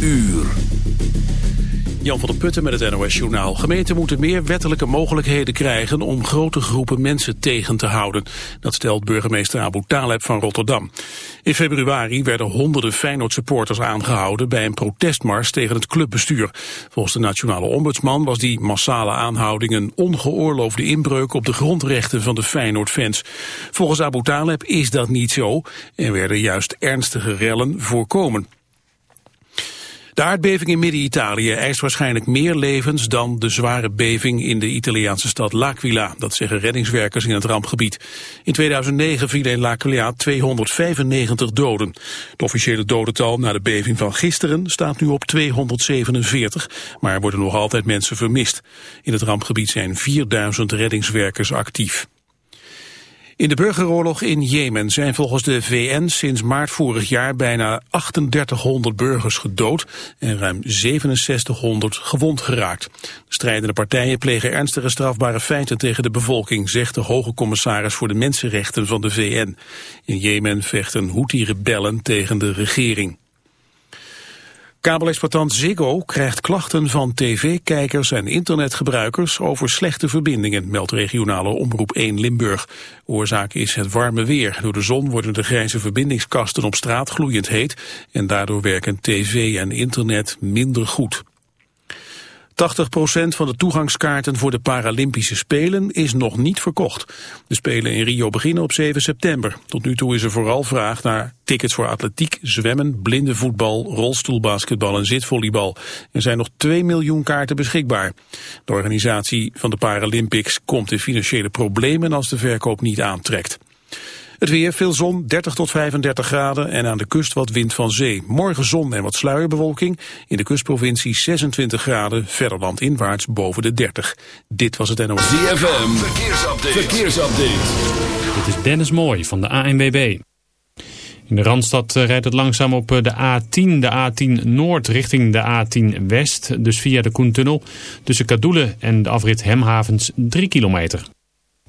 uur. Jan van der Putten met het NOS-journaal. Gemeenten moeten meer wettelijke mogelijkheden krijgen om grote groepen mensen tegen te houden. Dat stelt burgemeester Abu Taleb van Rotterdam. In februari werden honderden Feyenoord-supporters aangehouden bij een protestmars tegen het clubbestuur. Volgens de nationale ombudsman was die massale aanhouding een ongeoorloofde inbreuk op de grondrechten van de Feyenoord-fans. Volgens Abu Taleb is dat niet zo en werden juist ernstige rellen voorkomen. De aardbeving in Midden-Italië eist waarschijnlijk meer levens dan de zware beving in de Italiaanse stad L'Aquila. Dat zeggen reddingswerkers in het rampgebied. In 2009 vielen in L'Aquila 295 doden. Het officiële dodental na de beving van gisteren staat nu op 247, maar er worden nog altijd mensen vermist. In het rampgebied zijn 4000 reddingswerkers actief. In de burgeroorlog in Jemen zijn volgens de VN sinds maart vorig jaar bijna 3800 burgers gedood en ruim 6700 gewond geraakt. De strijdende partijen plegen ernstige strafbare feiten tegen de bevolking, zegt de hoge commissaris voor de mensenrechten van de VN. In Jemen vechten Houthi-rebellen tegen de regering. Kabelexploitant Ziggo krijgt klachten van tv-kijkers en internetgebruikers over slechte verbindingen, meldt regionale omroep 1 Limburg. Oorzaak is het warme weer. Door de zon worden de grijze verbindingskasten op straat gloeiend heet en daardoor werken tv en internet minder goed. 80% van de toegangskaarten voor de Paralympische Spelen is nog niet verkocht. De Spelen in Rio beginnen op 7 september. Tot nu toe is er vooral vraag naar tickets voor atletiek, zwemmen, blindenvoetbal, rolstoelbasketbal en zitvolleybal. Er zijn nog 2 miljoen kaarten beschikbaar. De organisatie van de Paralympics komt in financiële problemen als de verkoop niet aantrekt. Het weer, veel zon, 30 tot 35 graden en aan de kust wat wind van zee. Morgen zon en wat sluierbewolking. In de kustprovincie 26 graden, verder landinwaarts boven de 30. Dit was het NOS. ZFM, verkeersupdate. verkeersupdate. Dit is Dennis Mooij van de ANWB. In de Randstad eh, rijdt het langzaam op eh, de A10, de A10 Noord richting de A10 West. Dus via de Koentunnel. Tussen Kadoelen en de afrit Hemhavens 3 kilometer.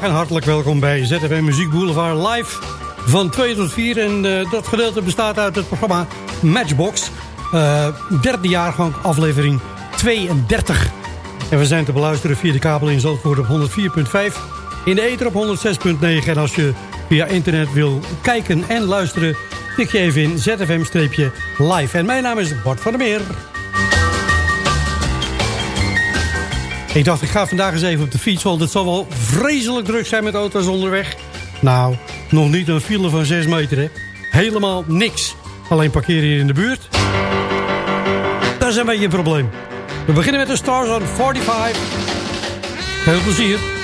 En hartelijk welkom bij ZFM Muziek Boulevard live van 2 tot 4. En uh, dat gedeelte bestaat uit het programma Matchbox. Uh, derde jaargang aflevering 32. En we zijn te beluisteren via de kabel in Zandvoort op 104.5. In de ether op 106.9. En als je via internet wil kijken en luisteren... tik je even in ZFM-live. En mijn naam is Bart van der Meer. Ik dacht, ik ga vandaag eens even op de fiets, want het zal wel vreselijk druk zijn met auto's onderweg. Nou, nog niet een file van 6 meter, hè. Helemaal niks. Alleen parkeren hier in de buurt. Dat is een beetje een probleem. We beginnen met de Stars on 45. Veel plezier.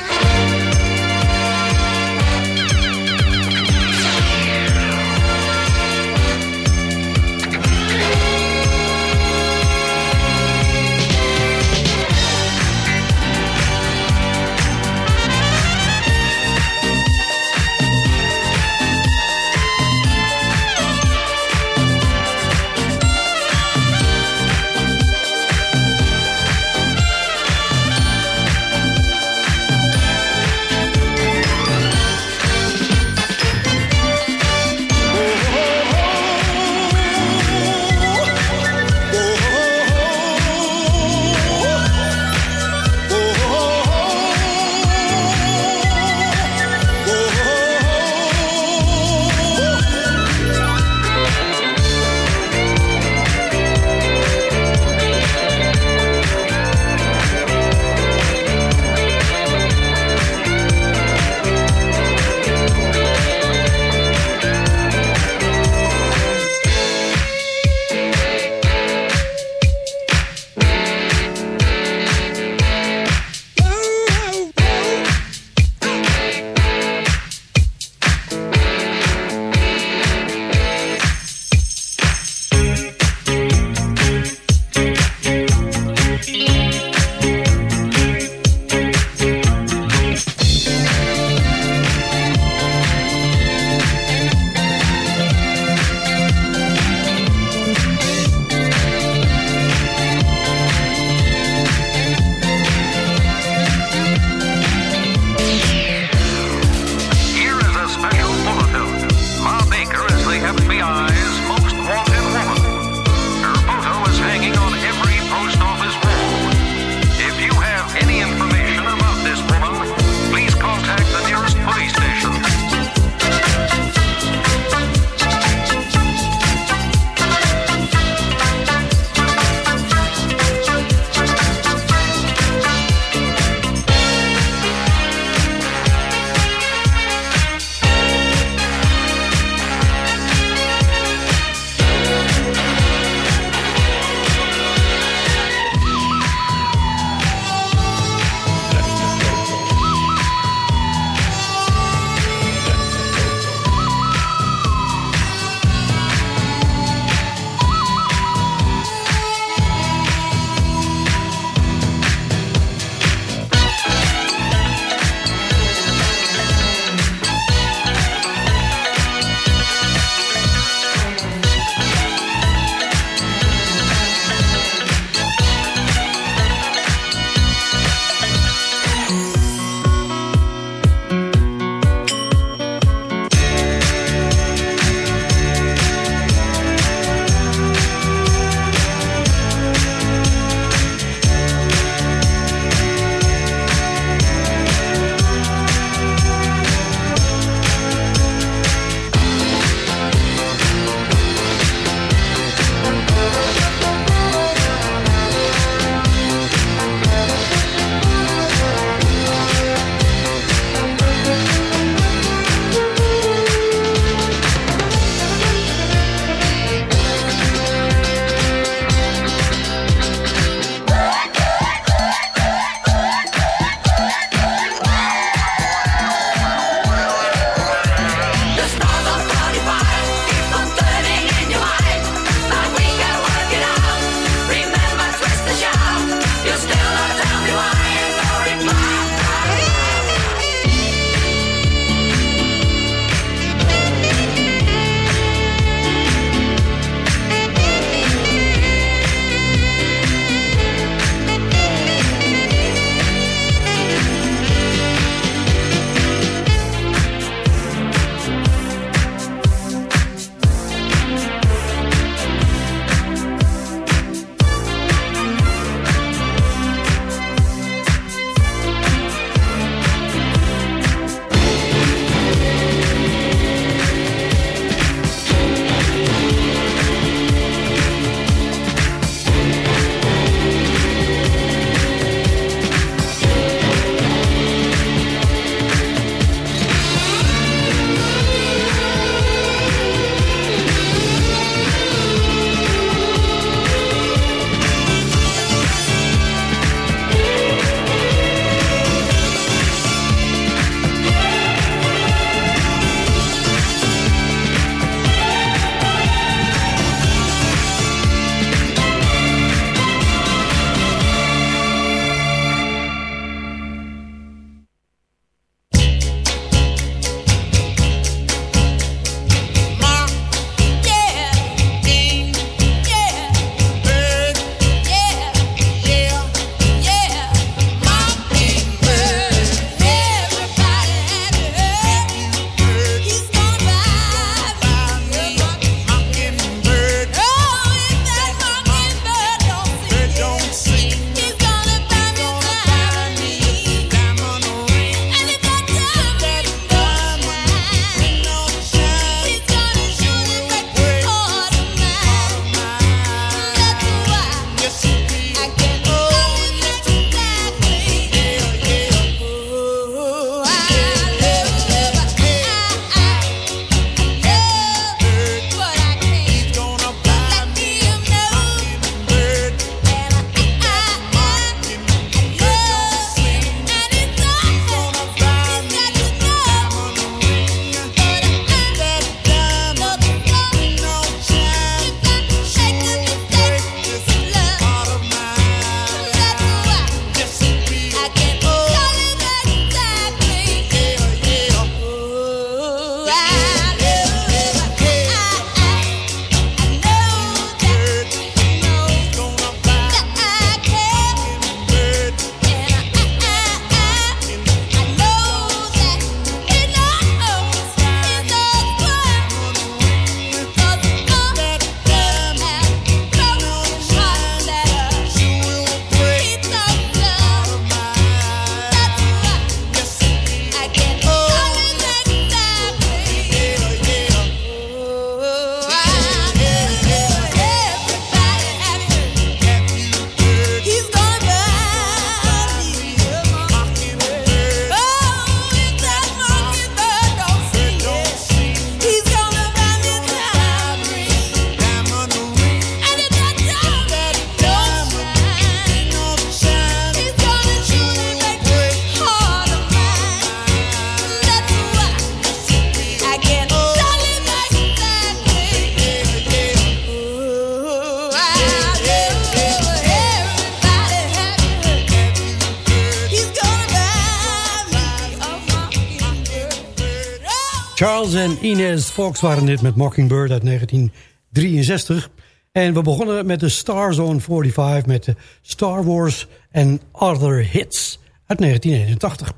Fox waren dit met Mockingbird uit 1963. En we begonnen met de Star Zone 45 met de Star Wars en Other Hits uit 1981.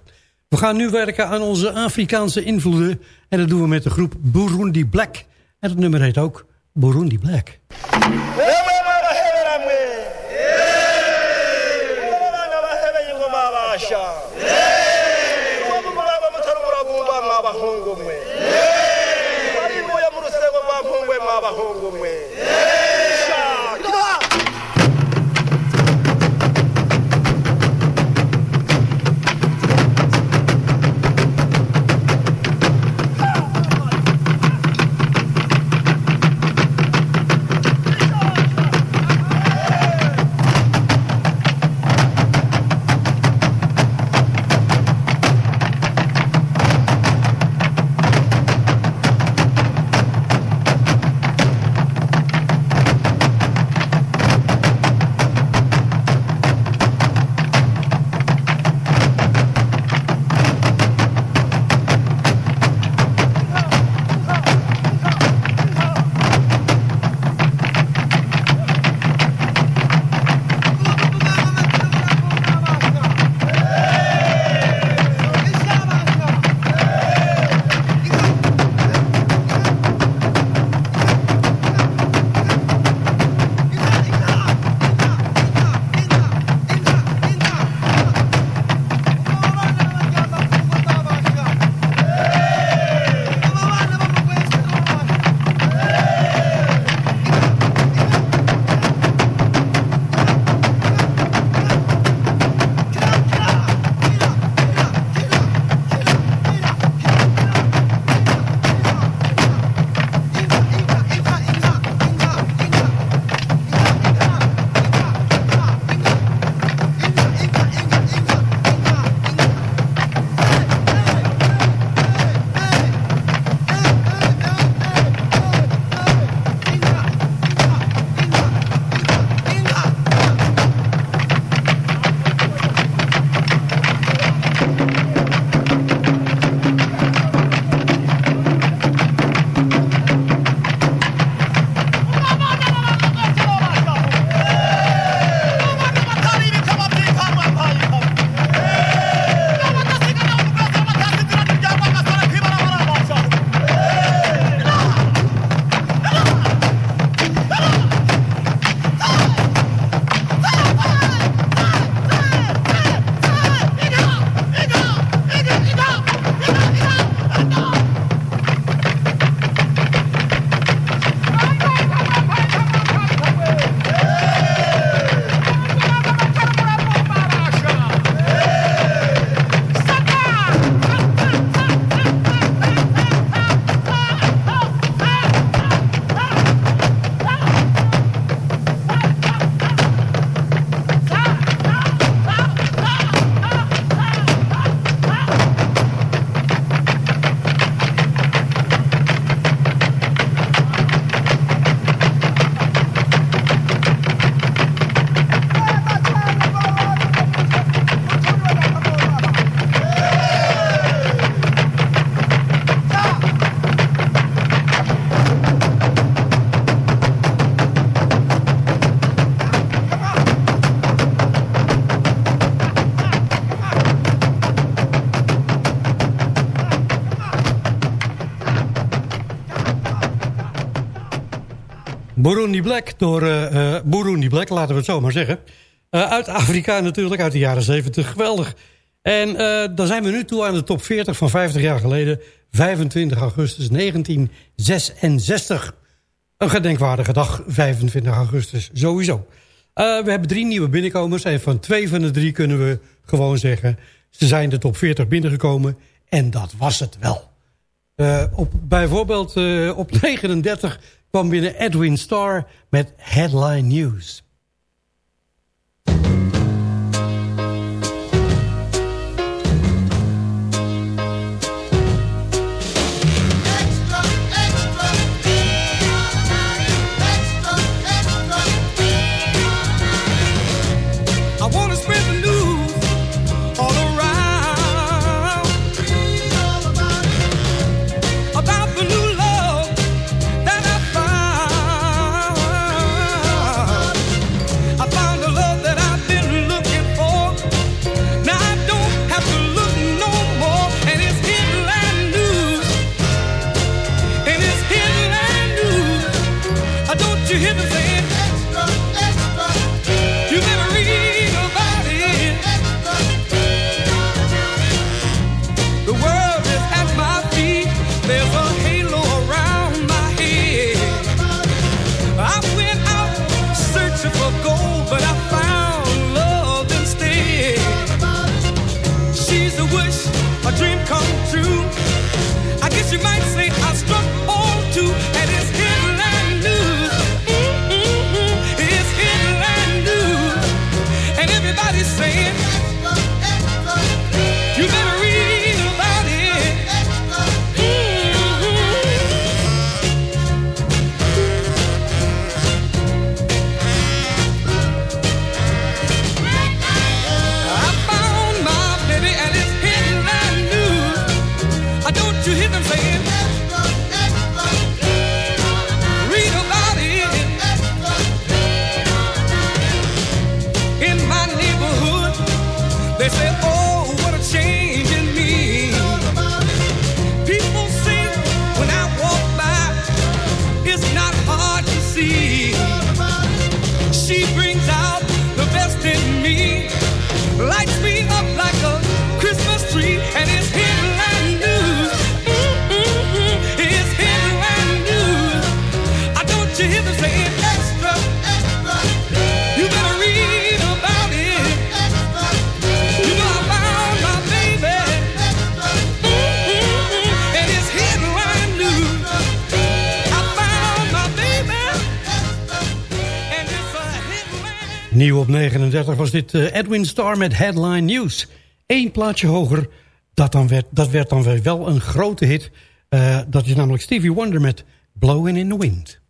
We gaan nu werken aan onze Afrikaanse invloeden. En dat doen we met de groep Burundi Black. En het nummer heet ook Burundi Black. Abahungu mwe Burundi Black door uh, Burundi Black, laten we het zo maar zeggen. Uh, uit Afrika natuurlijk, uit de jaren 70. Geweldig. En uh, dan zijn we nu toe aan de top 40 van 50 jaar geleden. 25 augustus 1966. Een gedenkwaardige dag, 25 augustus, sowieso. we hebben drie nieuwe binnenkomers. En van twee van de drie kunnen we gewoon zeggen... ze zijn de top 40 binnengekomen. En dat was het wel. op, bijvoorbeeld op 39 kwam binnen Edwin Starr met Headline News. Dit uh, Edwin Starr met Headline News. Eén plaatje hoger, dat, dan werd, dat werd dan weer wel een grote hit. Uh, dat is namelijk Stevie Wonder met Blowing in the Wind.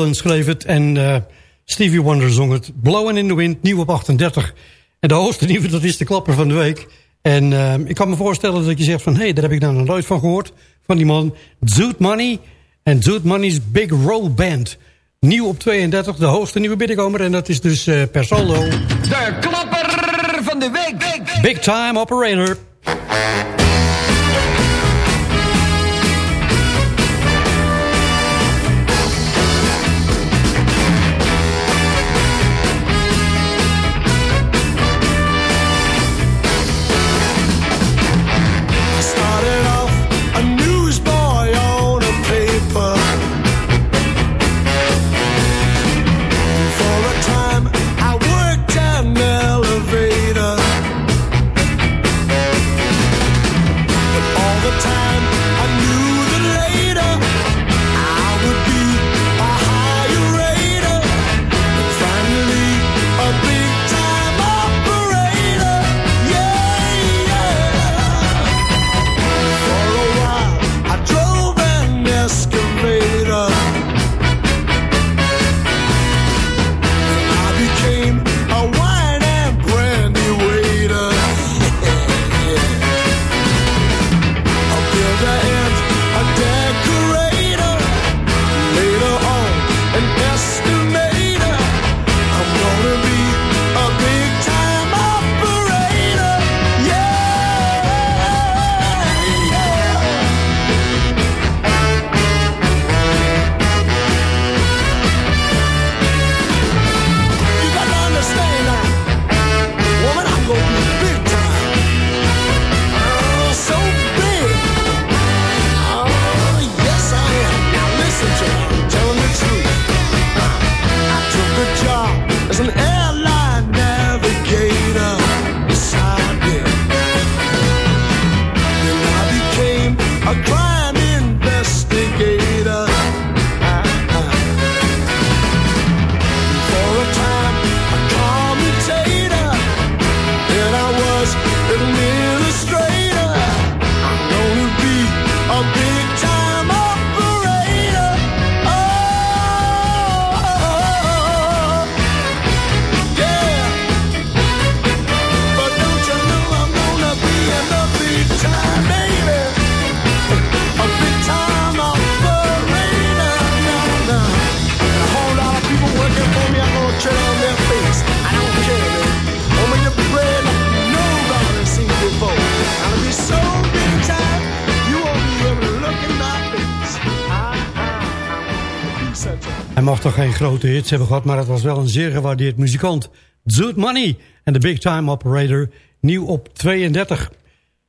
Dylan schreef het en uh, Stevie Wonder zong het. Blowing in the Wind, nieuw op 38. En de hoogste nieuwe, dat is de klapper van de week. En uh, ik kan me voorstellen dat je zegt van... hé, hey, daar heb ik nou nog nooit van gehoord. Van die man Zoot Money. En Zoot Money's Big Roll Band. Nieuw op 32, de hoogste nieuwe binnenkomer. En dat is dus uh, per saldo... De klapper van de week. Big Time Operator. Hij mag toch geen grote hits hebben gehad... maar het was wel een zeer gewaardeerd muzikant. Zoot Money en de Big Time Operator, nieuw op 32.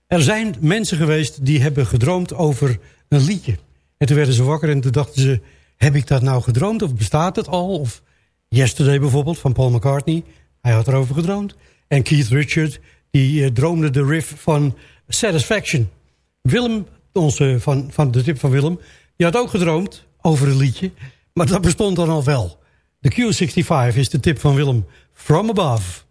Er zijn mensen geweest die hebben gedroomd over een liedje. En toen werden ze wakker en toen dachten ze... heb ik dat nou gedroomd of bestaat het al? Of Yesterday bijvoorbeeld van Paul McCartney. Hij had erover gedroomd. En Keith Richard die uh, droomde de riff van Satisfaction. Willem, onze, van, van de tip van Willem... die had ook gedroomd over een liedje... maar dat bestond dan al wel. De Q65 is de tip van Willem. From Above.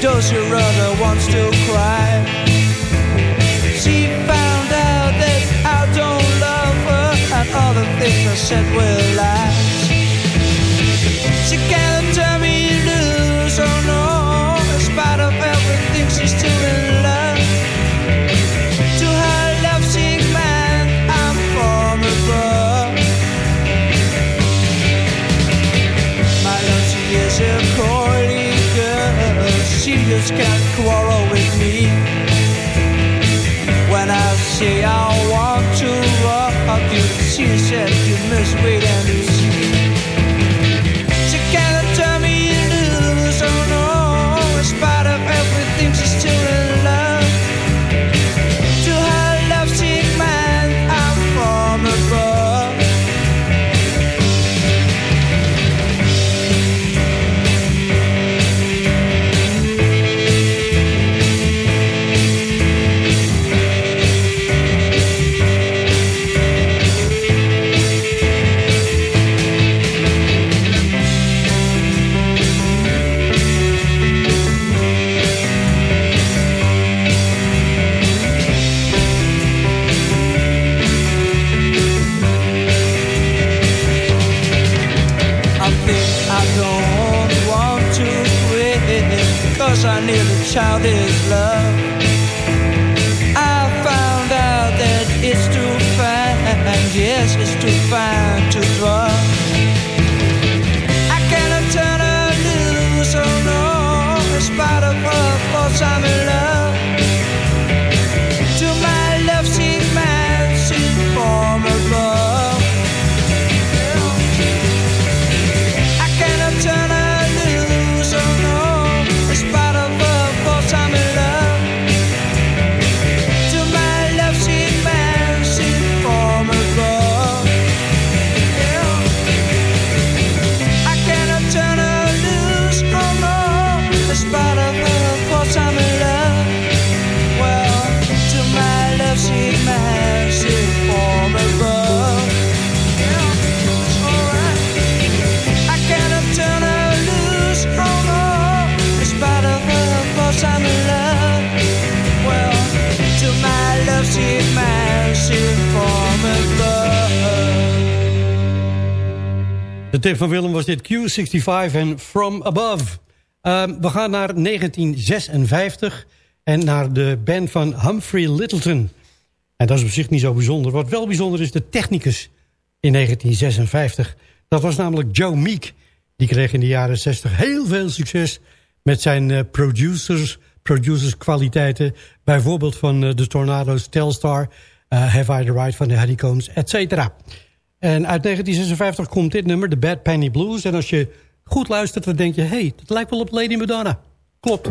Does your brother wants to cry? She found out that I don't love her, and all the things I said were she van Willem was dit Q65 en From Above. Ehm, we gaan naar 1956 en naar de band van Humphrey Littleton. En dat is op zich niet zo bijzonder. Wat wel bijzonder is de technicus in 1956. Dat was namelijk Joe Meek. Die kreeg in de jaren 60 heel veel succes met zijn eh, producers, producers kwaliteiten. Bijvoorbeeld van eh, de Tornado's, Telstar, eh, Have I the Right van de Honeycombs, et cetera. En uit 1956 komt dit nummer, The Bad Penny Blues. En als je goed luistert, dan denk je... hé, hey, dat lijkt wel op Lady Madonna. Klopt.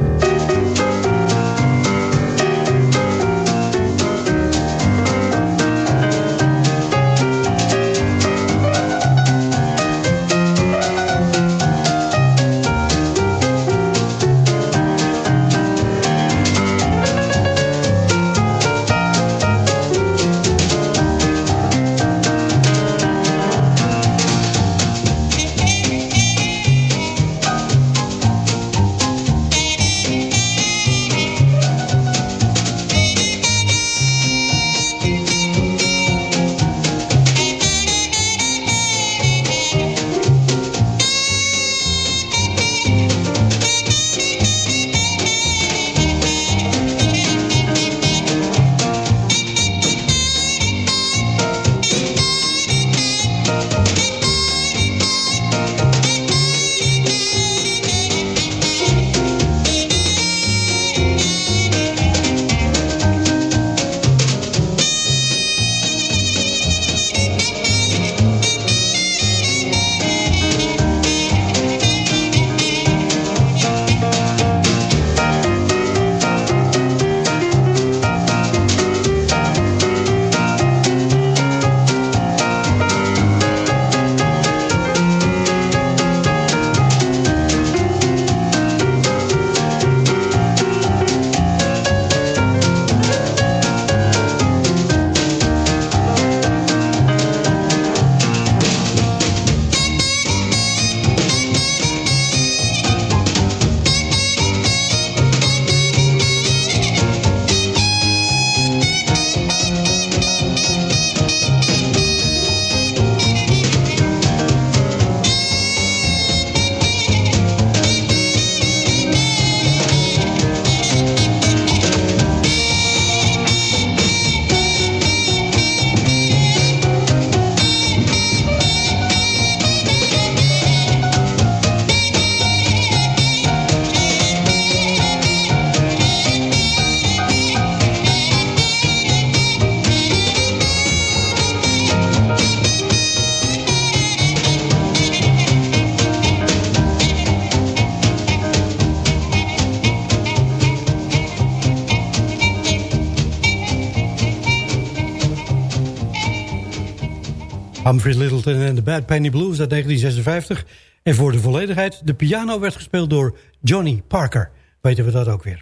De Bad Penny Blues uit 1956. En voor de volledigheid, de piano werd gespeeld door Johnny Parker. Weten we dat ook weer.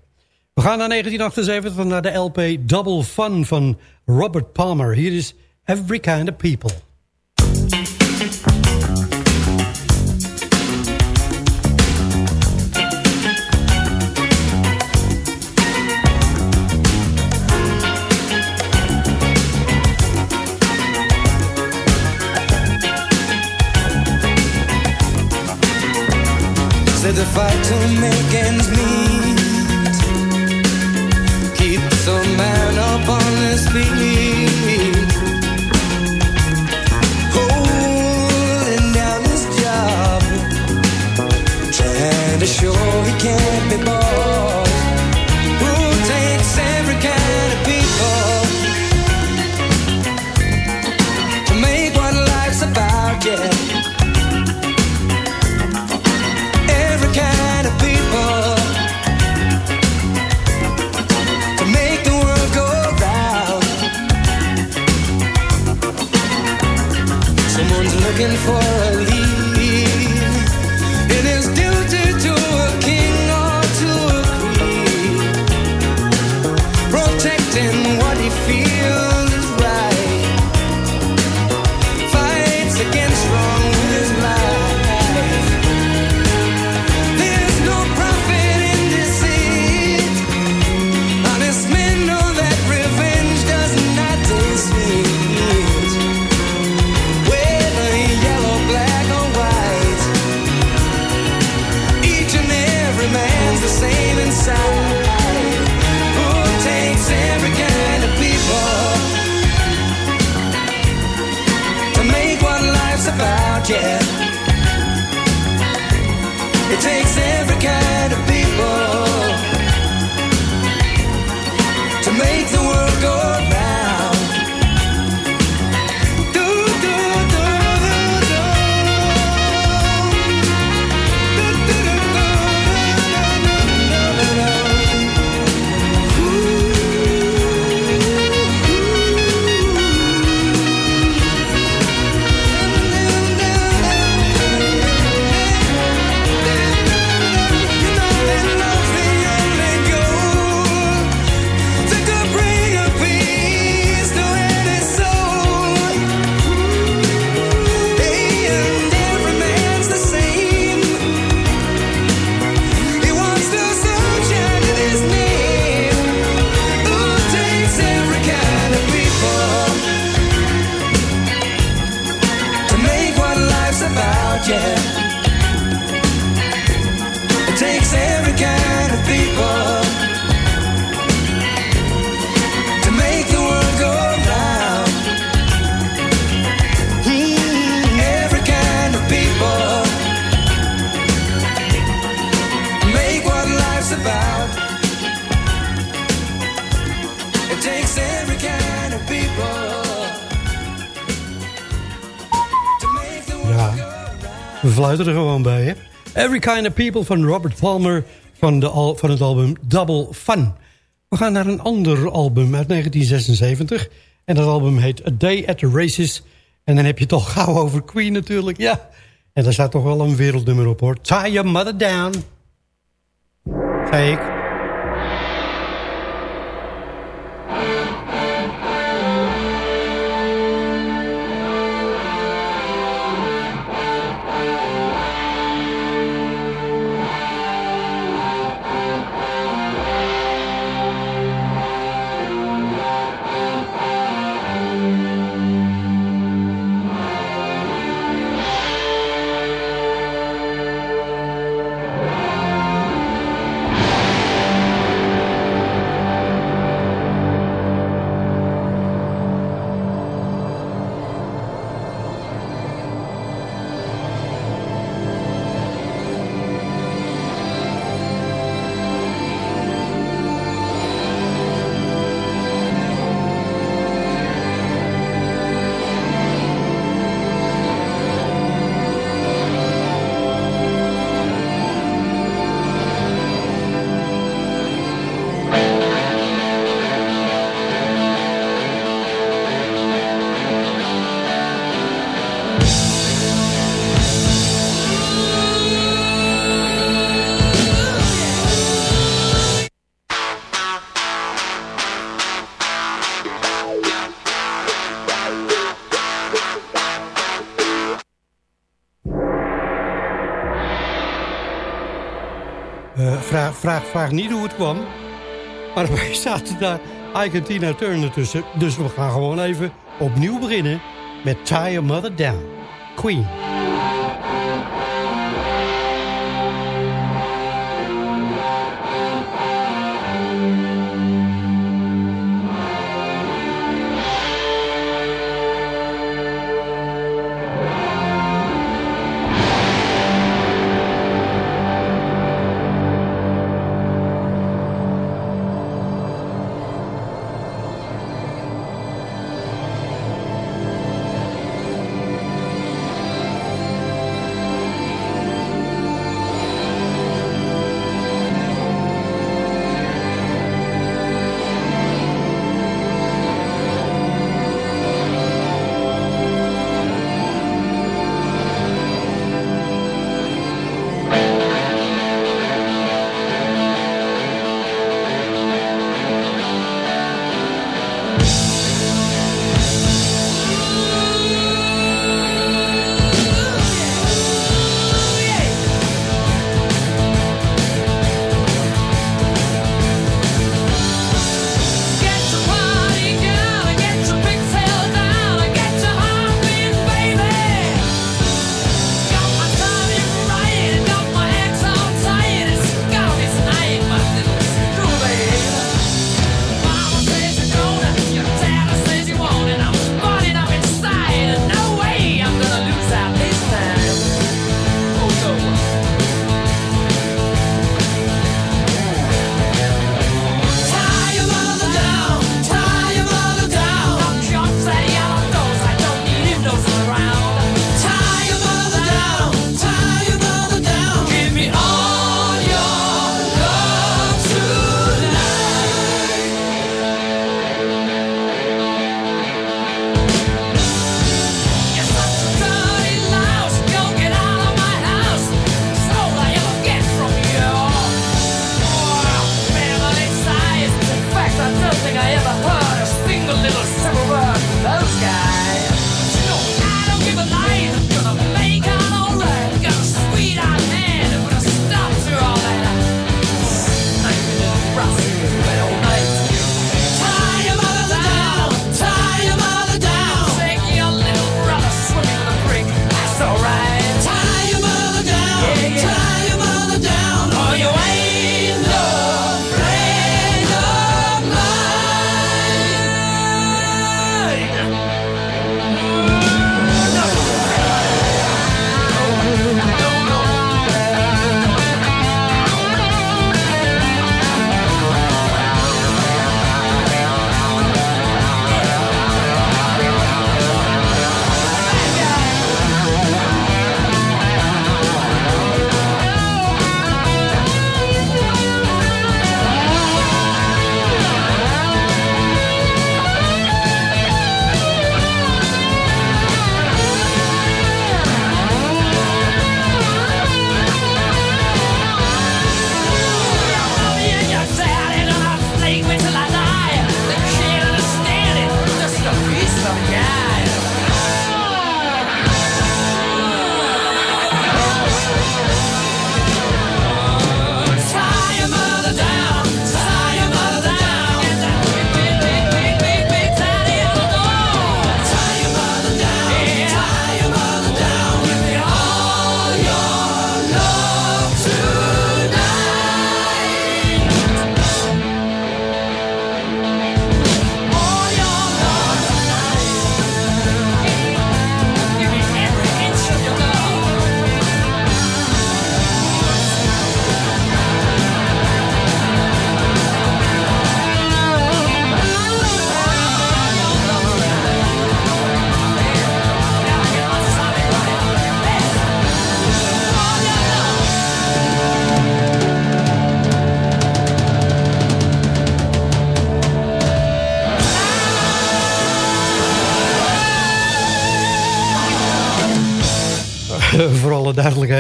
We gaan naar 1978, naar de LP Double Fun van Robert Palmer. Hier is Every Kind of People. The fight to make ends meet er gewoon bij, hè? Every Kind of People van Robert Palmer van, de al, van het album Double Fun. We gaan naar een ander album uit 1976. En dat album heet A Day at the Races. En dan heb je toch gauw over Queen natuurlijk, ja. En daar staat toch wel een wereldnummer op, hoor. Tie Your Mother Down. Zei ik. Vraag, vraag, niet hoe het kwam. Maar wij zaten daar Ike en Tina Turner tussen. Dus we gaan gewoon even opnieuw beginnen met Tie Your Mother Down. Queen.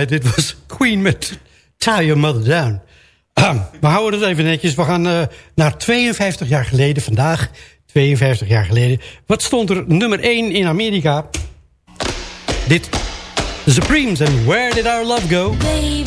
Dit was Queen met Tie Your Mother Down. we houden het even netjes. We gaan uh, naar 52 jaar geleden vandaag. 52 jaar geleden. Wat stond er nummer 1 in Amerika? Dit. The Supremes and Where Did Our Love Go? Baby,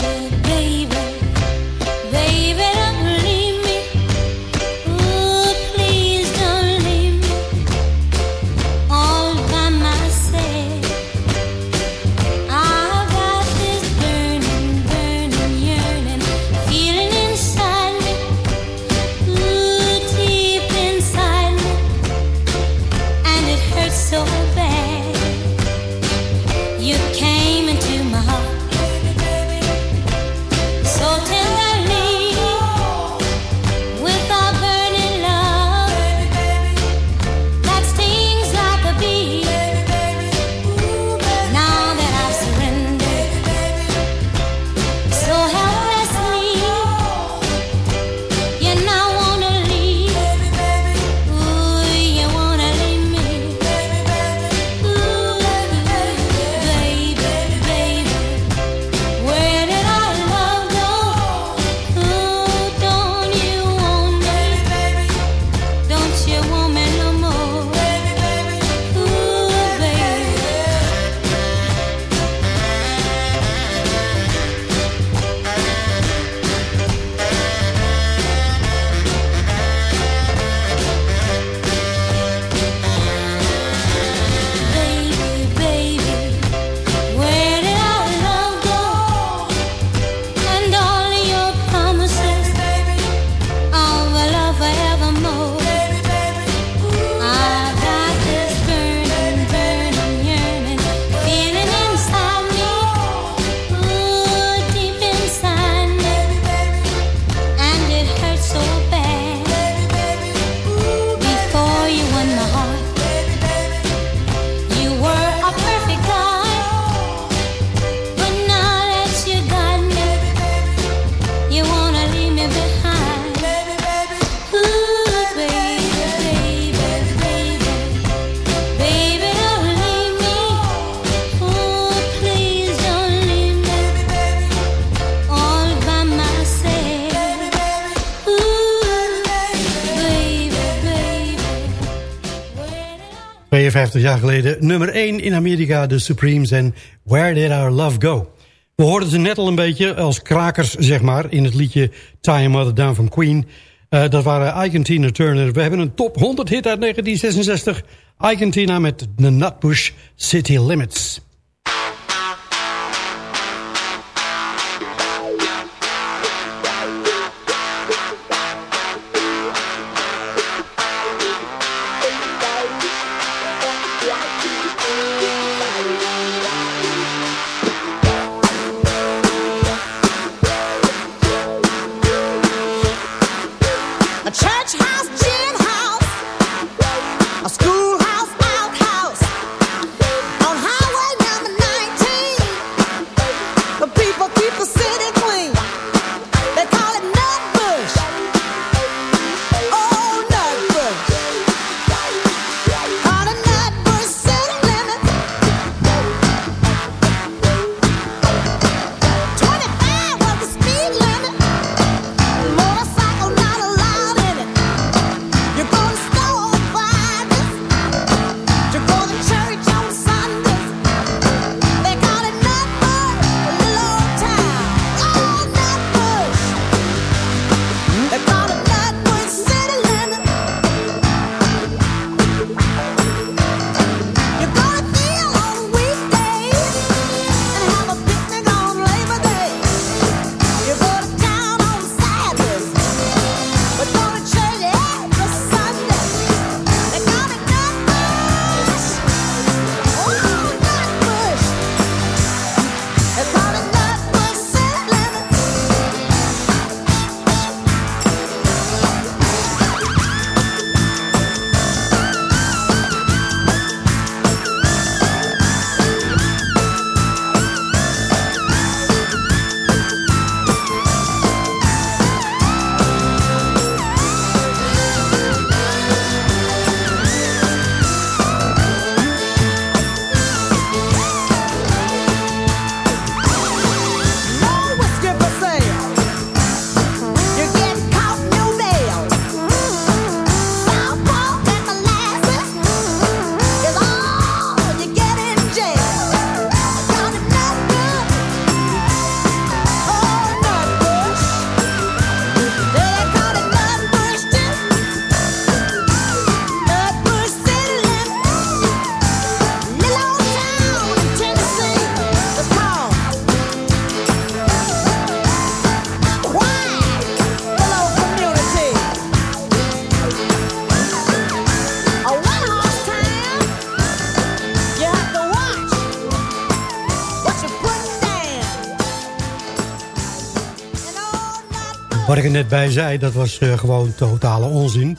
52 jaar geleden nummer 1 in Amerika, de Supremes en Where Did Our Love Go? We hoorden ze net al een beetje als krakers, zeg maar, in het liedje Tie Mother Down van Queen. Uh, dat waren Ike Tina Turner. We hebben een top 100 hit uit 1966. Ike Tina met The Nutbush City Limits. Ik er net bij zei, dat was uh, gewoon totale onzin.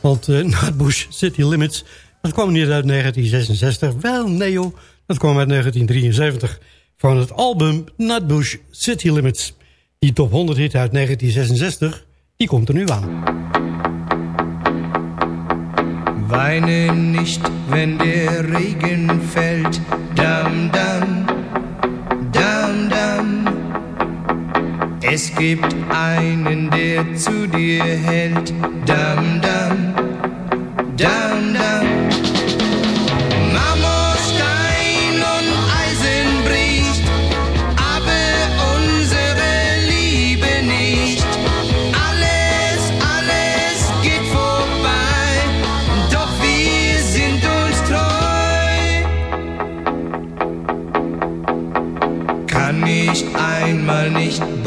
Want uh, Nutbush City Limits, dat kwam niet uit 1966. Wel, nee joh, dat kwam uit 1973. Van het album Nutbush City Limits. Die top 100 hit uit 1966, die komt er nu aan. Weine nicht, wenn der Regen fällt, dam, dam Es gibt einen, der zu dir hält. Dam, dam, dam, dam. Marmorstein und Eisen bricht, aber unsere Liebe nicht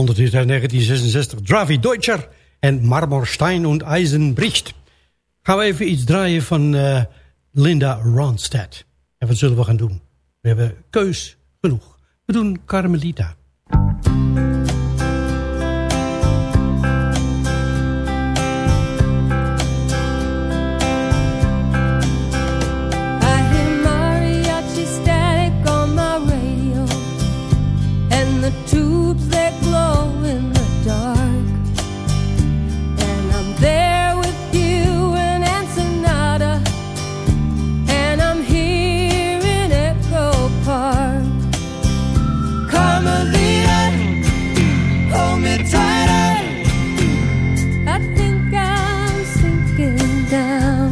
100 is uit 1966. Dravi Deutscher en Marmorstein und Eisenbricht. Gaan we even iets draaien van eh, Linda Ronstadt. En wat zullen we gaan doen? We hebben keus genoeg. We doen Carmelita. down.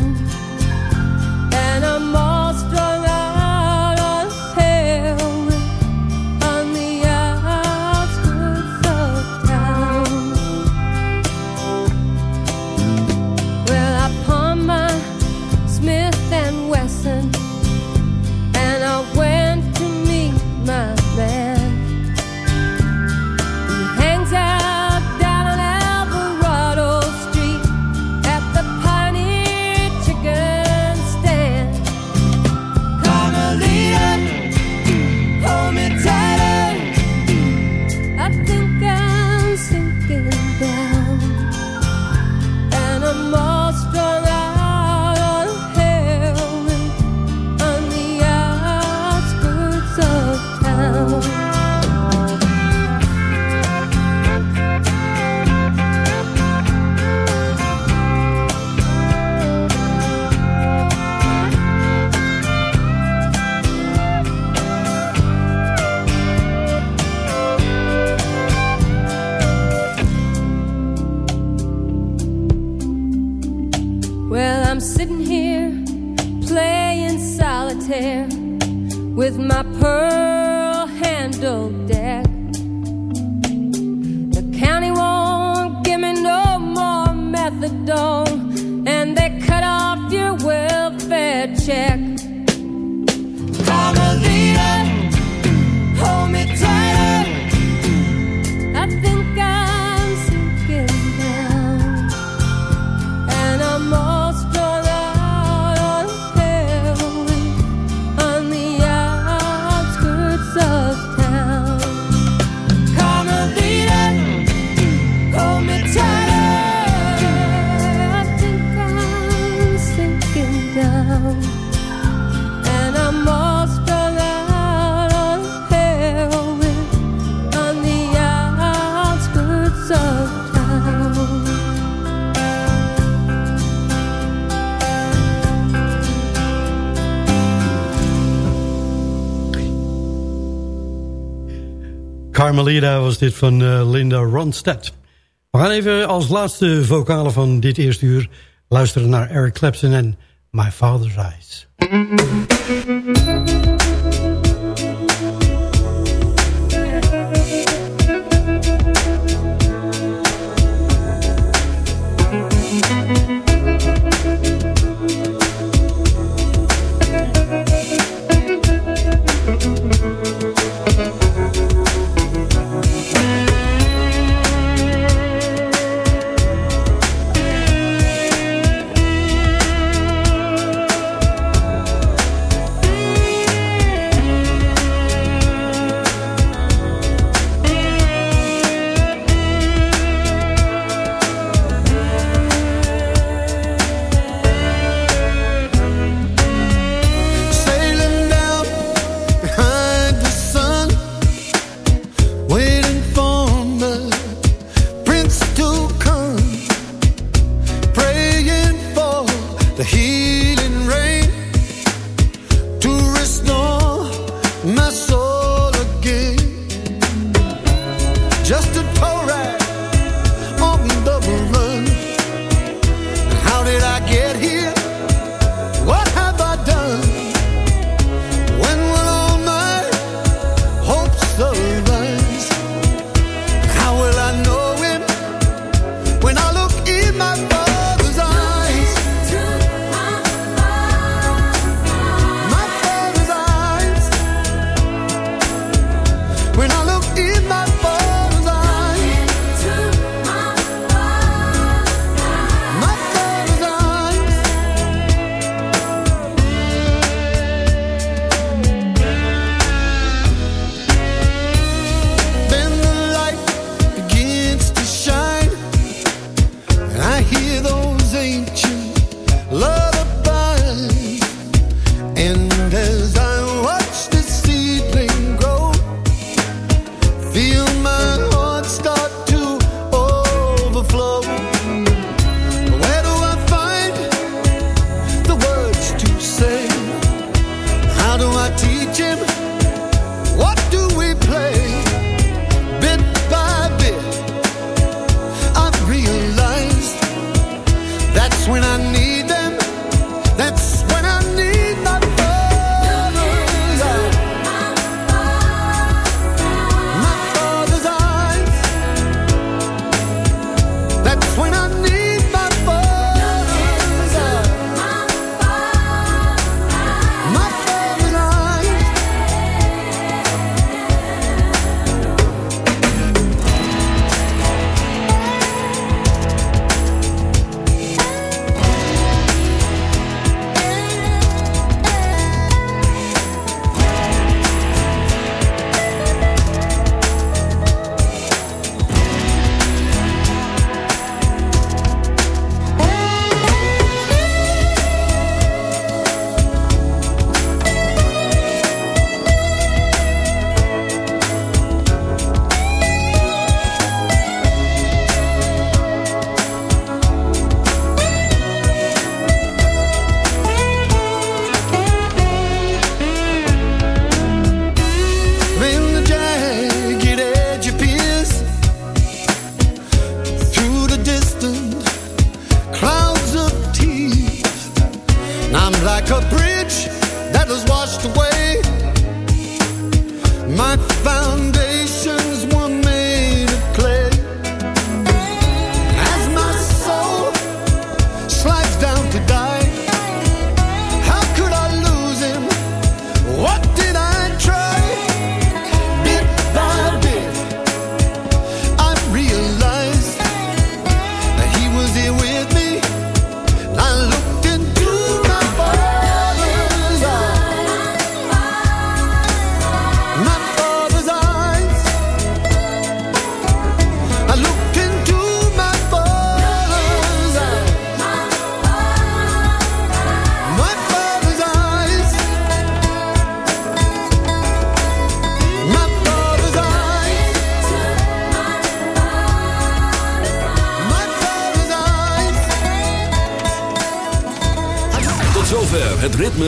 Carmelida was dit van eh, Linda Ronstadt. We gaan even als laatste vocale van dit eerste uur... luisteren naar Eric Clapton en My Father's Eyes.